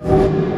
you.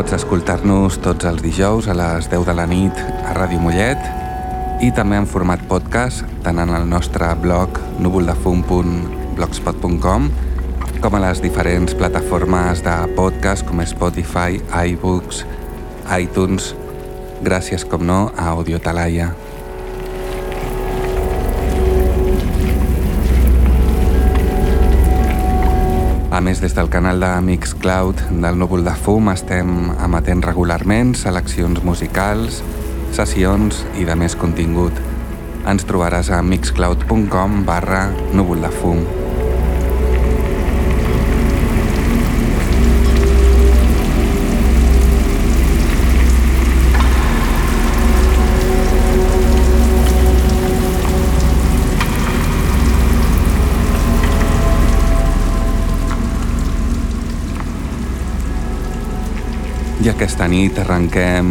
Pots escoltar-nos tots els dijous a les 10 de la nit a Ràdio Mollet i també en format podcast tant en el nostre blog núvoldefum.blogspot.com com a les diferents plataformes de podcast com Spotify, iBooks, iTunes, gràcies com no a Audio Talaia. A més, des del canal de Mixcloud del Núvol de Fum estem emetent regularment seleccions musicals, sessions i de més contingut. Ens trobaràs a mixcloud.com barra núvol de fum. I aquesta nit arrenquem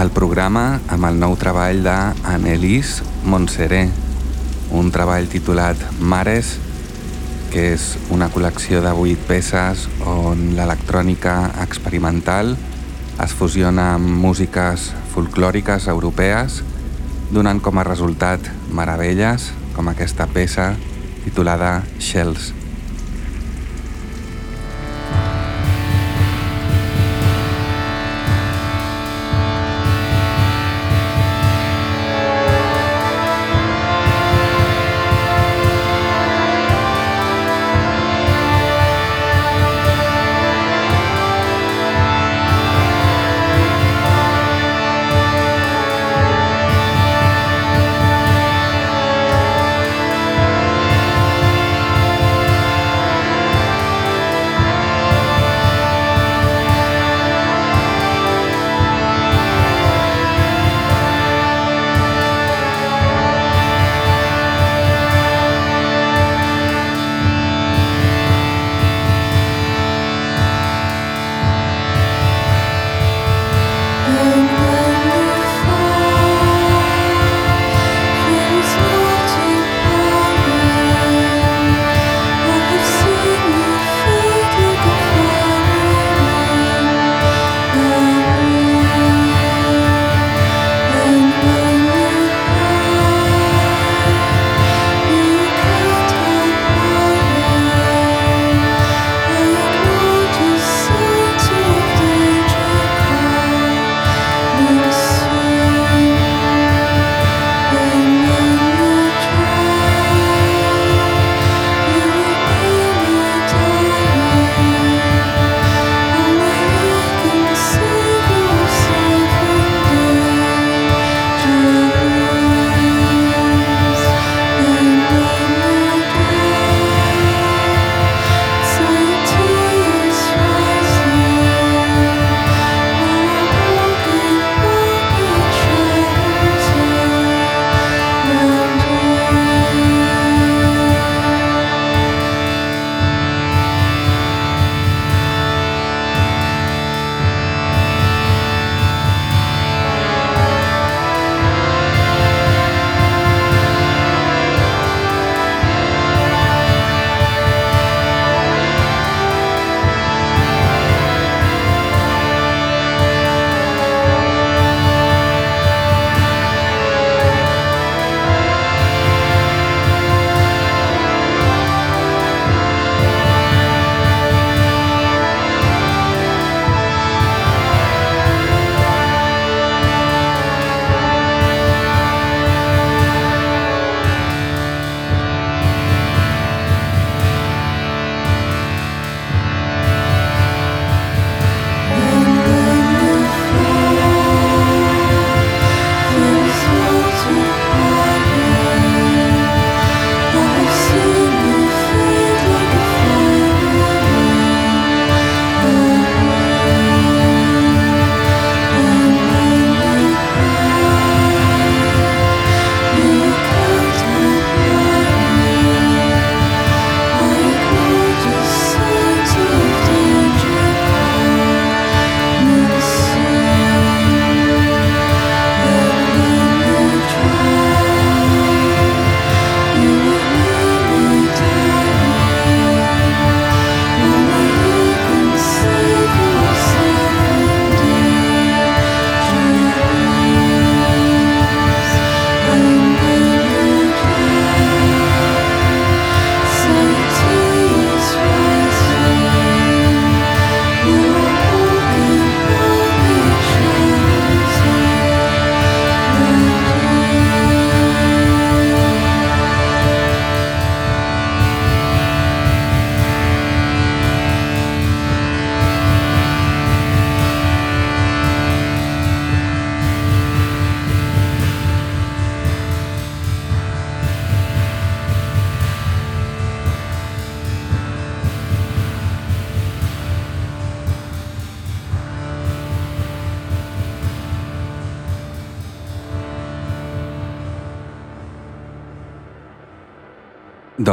el programa amb el nou treball d'Annelís Montseré, un treball titulat Mares, que és una col·lecció de 8 peces on l'electrònica experimental es fusiona amb músiques folclòriques europees, donant com a resultat meravelles com aquesta peça titulada Shells.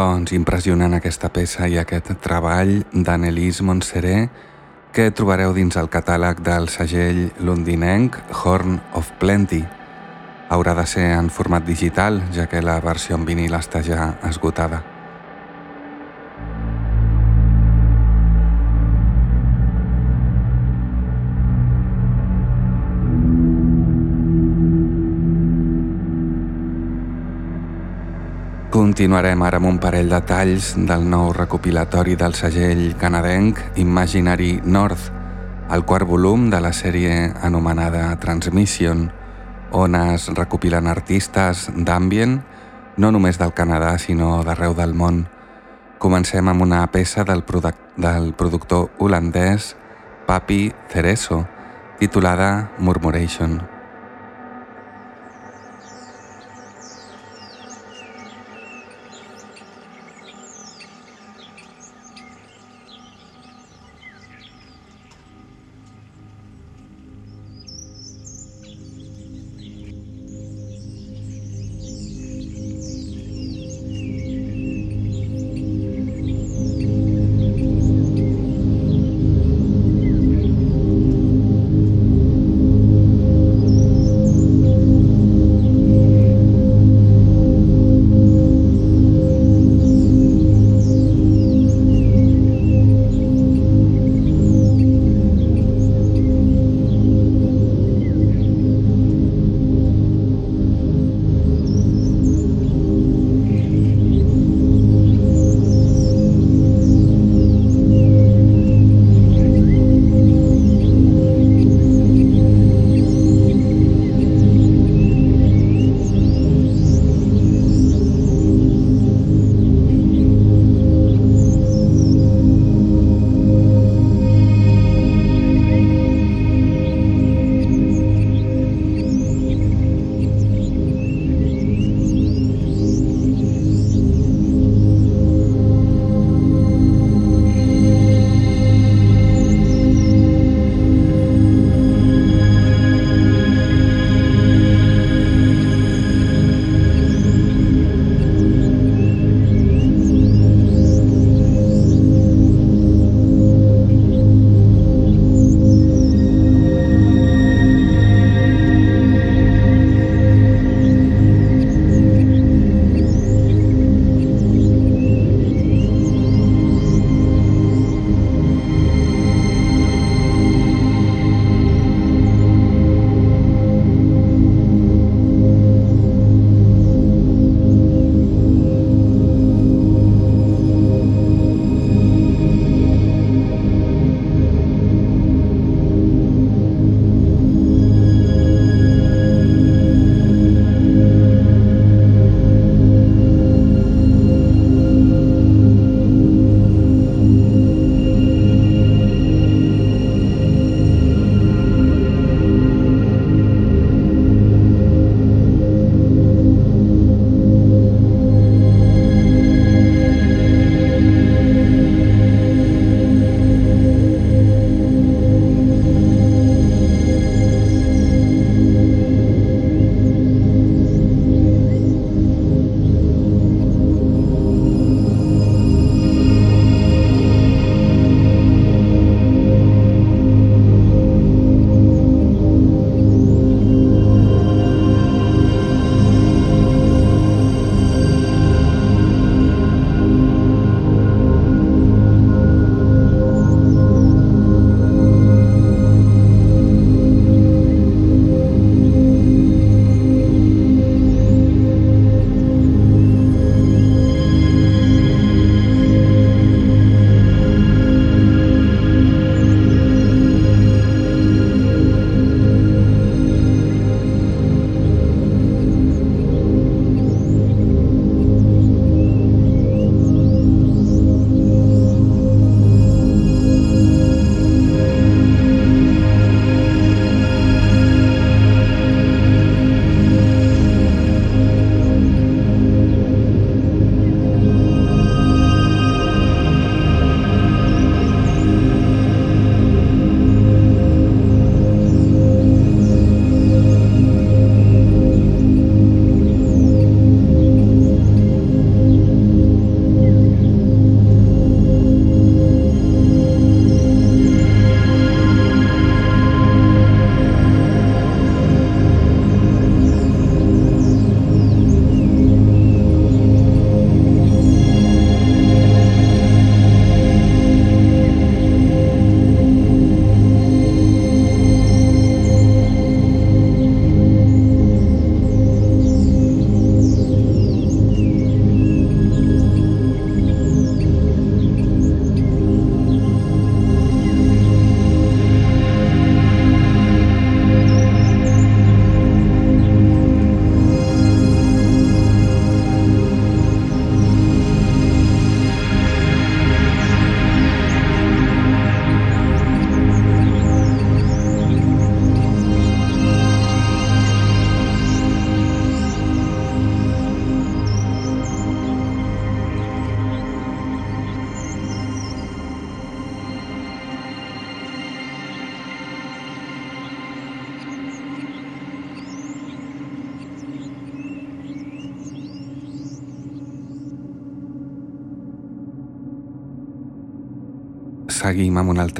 Doncs impressionant aquesta peça i aquest treball d'Annelise Montseré que trobareu dins el catàleg del segell londinenc Horn of Plenty. Haurà de ser en format digital, ja que la versió en vinil està ja esgotada. Continuarem ara amb un parell de talls del nou recopilatori del segell canadenc Imaginary North, el quart volum de la sèrie anomenada Transmission, on es recopilen artistes d'ambient, no només del Canadà, sinó d'arreu del món. Comencem amb una peça del, produc del productor holandès Papi Cereso, titulada Murmuration.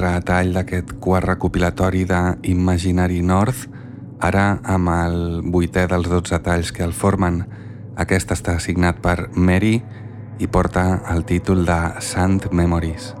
Altre tall d'aquest quart recopilatori d'Imaginary North, ara amb el vuitè dels 12 talls que el formen. Aquest està signat per Mary i porta el títol de Sand Memories.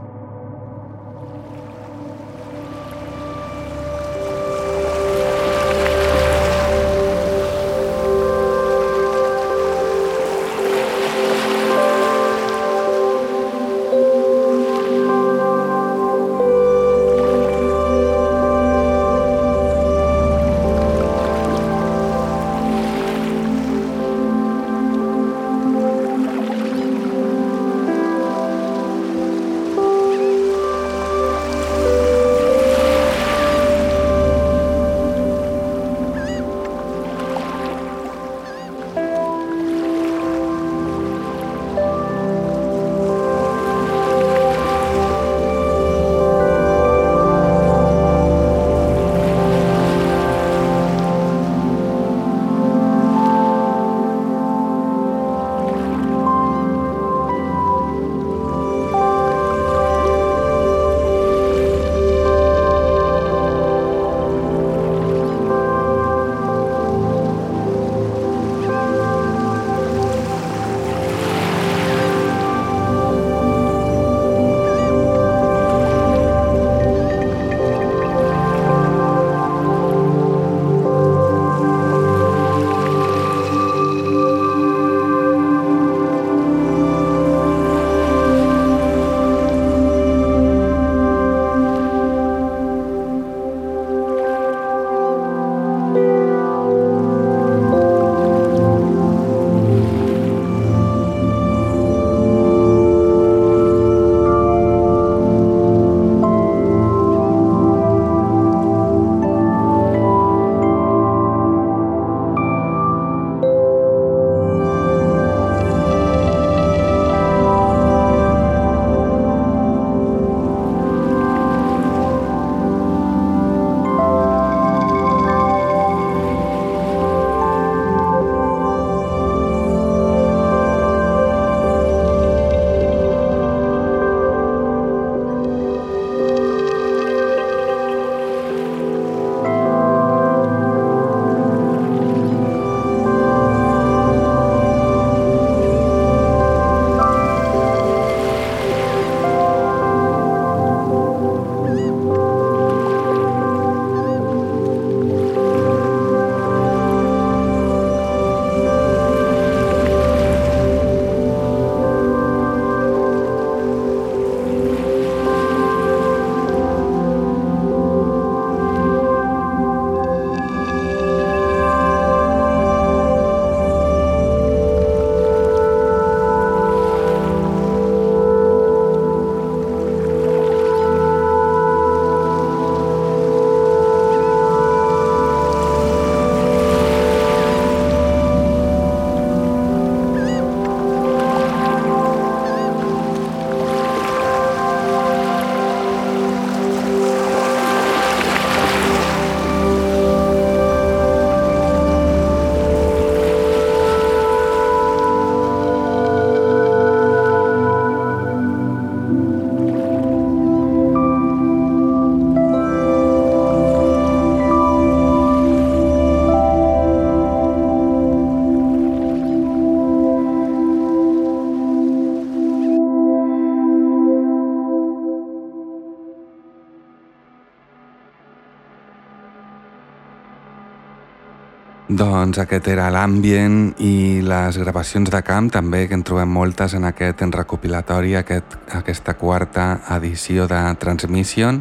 Doncs aquest era l'ambient i les gravacions de camp també que en trobem moltes en aquest en recopilatori, aquest, aquesta quarta edició de Transmission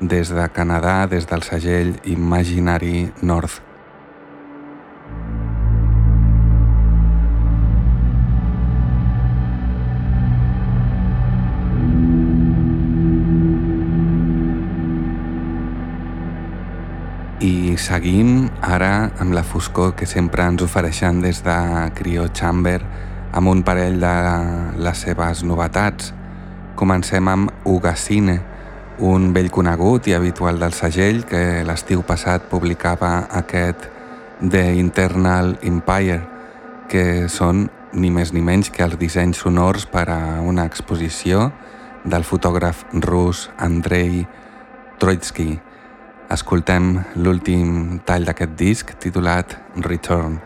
des de Canadà, des del segell Imaginary North. Seguim ara amb la foscor que sempre ens ofereixen des de Cryo Chamber amb un parell de les seves novetats. Comencem amb Ugasine, un vell conegut i habitual del segell que l'estiu passat publicava aquest The Internal Empire, que són ni més ni menys que els dissenys sonors per a una exposició del fotògraf rus Andrei Troitsky. Escoltem l'últim tall d'aquest disc titulat Return.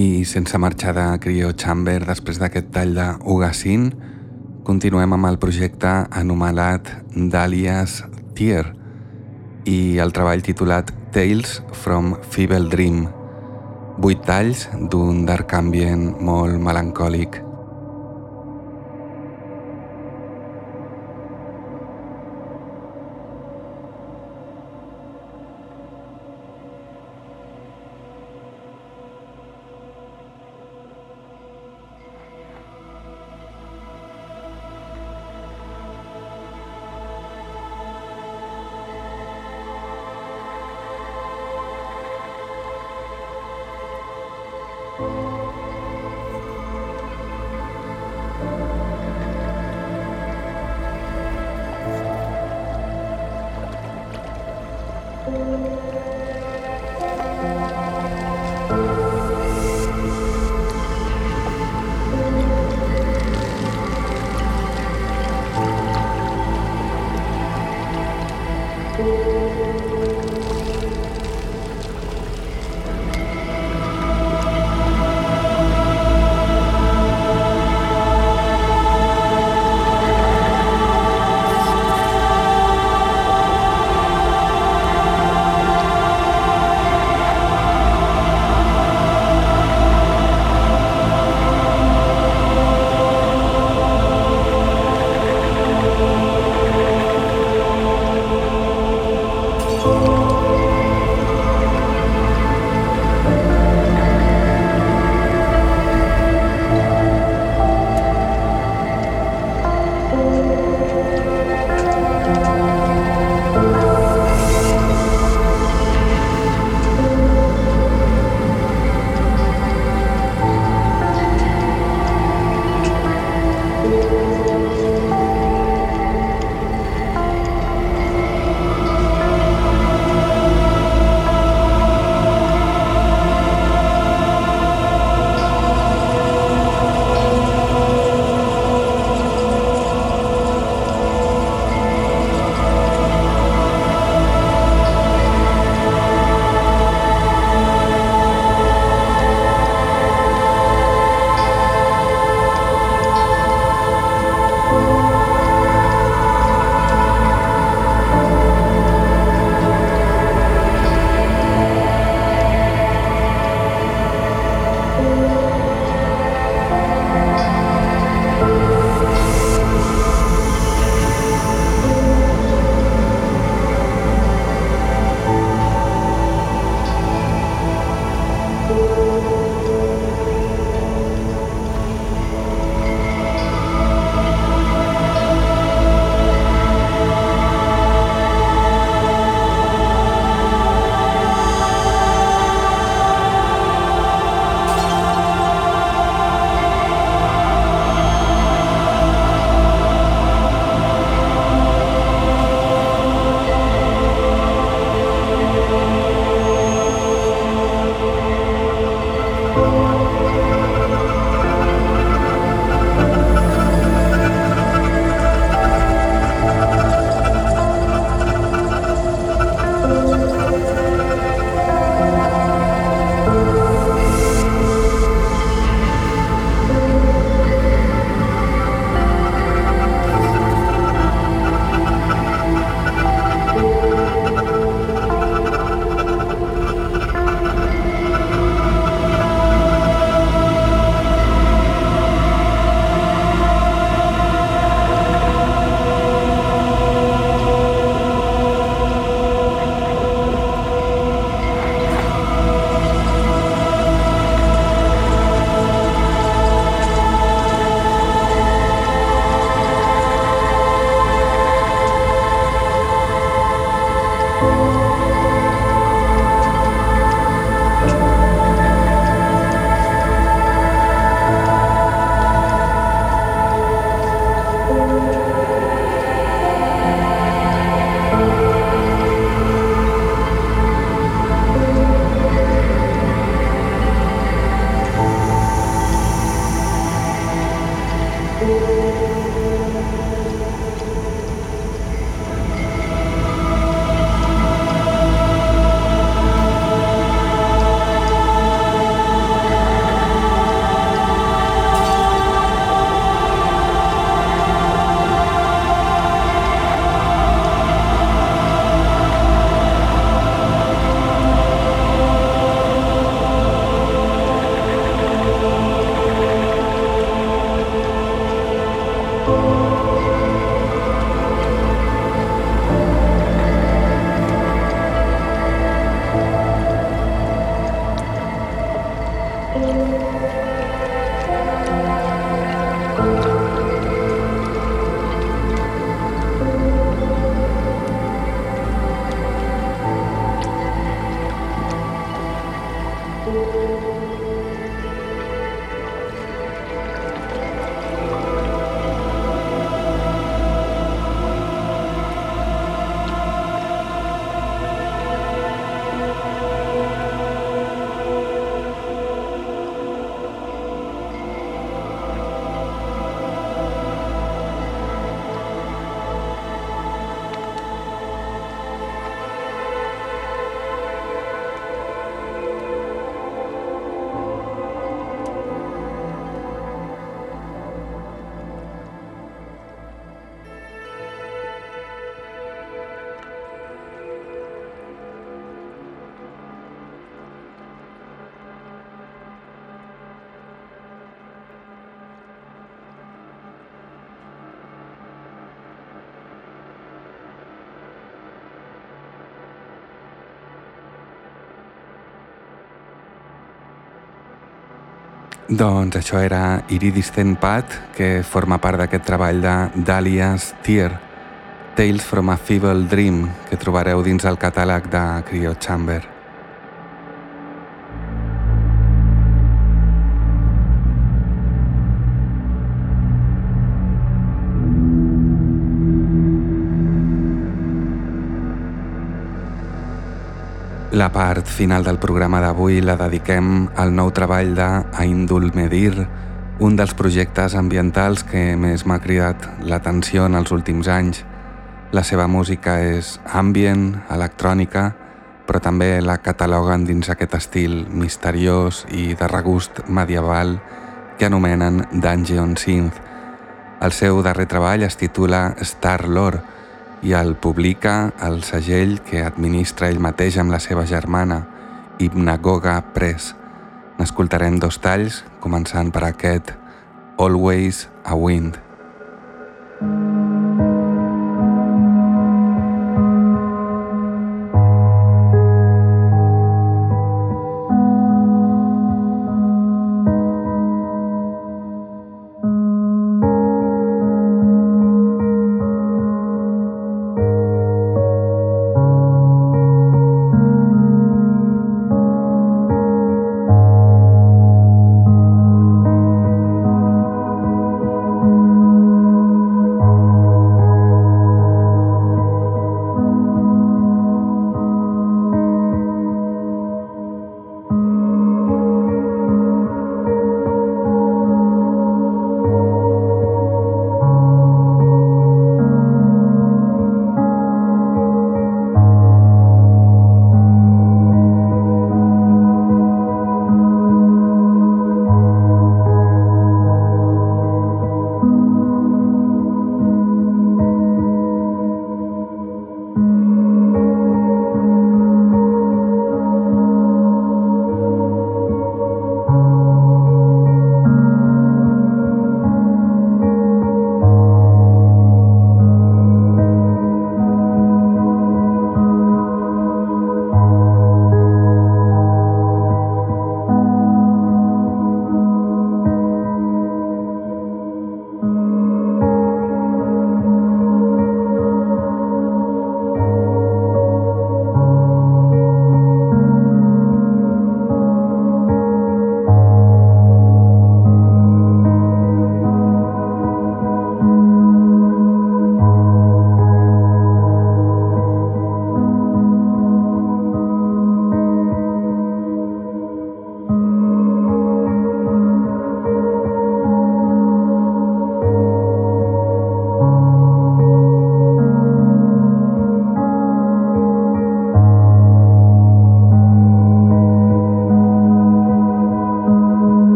I sense marxar de Cryo Chamber després d'aquest tall de Ugasin, continuem amb el projecte anomenat Dalia's Tier i el treball titulat Tales from Feeble Dream, vuit talls d'un dark ambient molt melancòlic. Doncs això era Iridis Pat, que forma part d'aquest treball de Dahlia's Tear, Tales from a Feeble Dream, que trobareu dins el catàleg de Cryo Chamber. La part final del programa d'avui la dediquem al nou treball de Aindul Medir, un dels projectes ambientals que més m'ha cridat l'atenció en els últims anys. La seva música és ambient, electrònica, però també la cataloguen dins aquest estil misteriós i de regust medieval que anomenen Dungeon Synth. El seu darrer treball es titula Star Lore, i el publica el segell que administra ell mateix amb la seva germana, Hipnagoga Press. N'escoltarem dos talls, començant per aquest Always a Wind. Música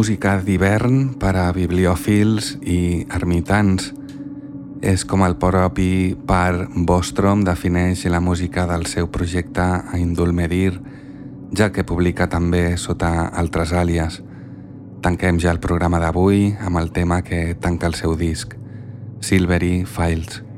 música d'hivern per a bibliòfils i ermitans. És com el propi Par Bostrom defineix la música del seu projecte a Indulmedir, ja que publica també sota altres àlies. Tanquem ja el programa d'avui amb el tema que tanca el seu disc, Silvery Files.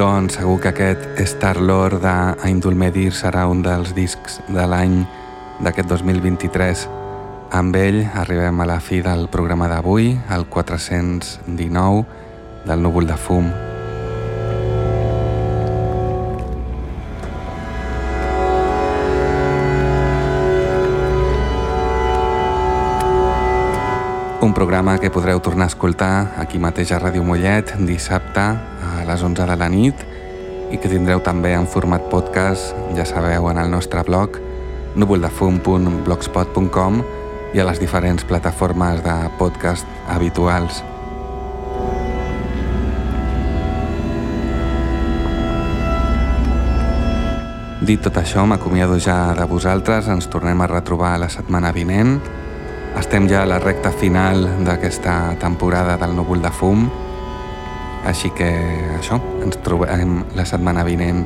Doncs segur que aquest Star-Lord d'Aindul Medir serà un dels discs de l'any d'aquest 2023. Amb ell arribem a la fi del programa d'avui, el 419 del núvol de fum. Un programa que podreu tornar a escoltar aquí mateix a Ràdio Mollet dissabte a les 11 de la nit i que tindreu també en format podcast, ja sabeu, en el nostre blog núvoldefum.blogspot.com i a les diferents plataformes de podcast habituals. Dit tot això, m'acomiado ja de vosaltres, ens tornem a retrobar la setmana vinent estem ja a la recta final d'aquesta temporada del núvol de fum, així que això, ens trobem la setmana vinent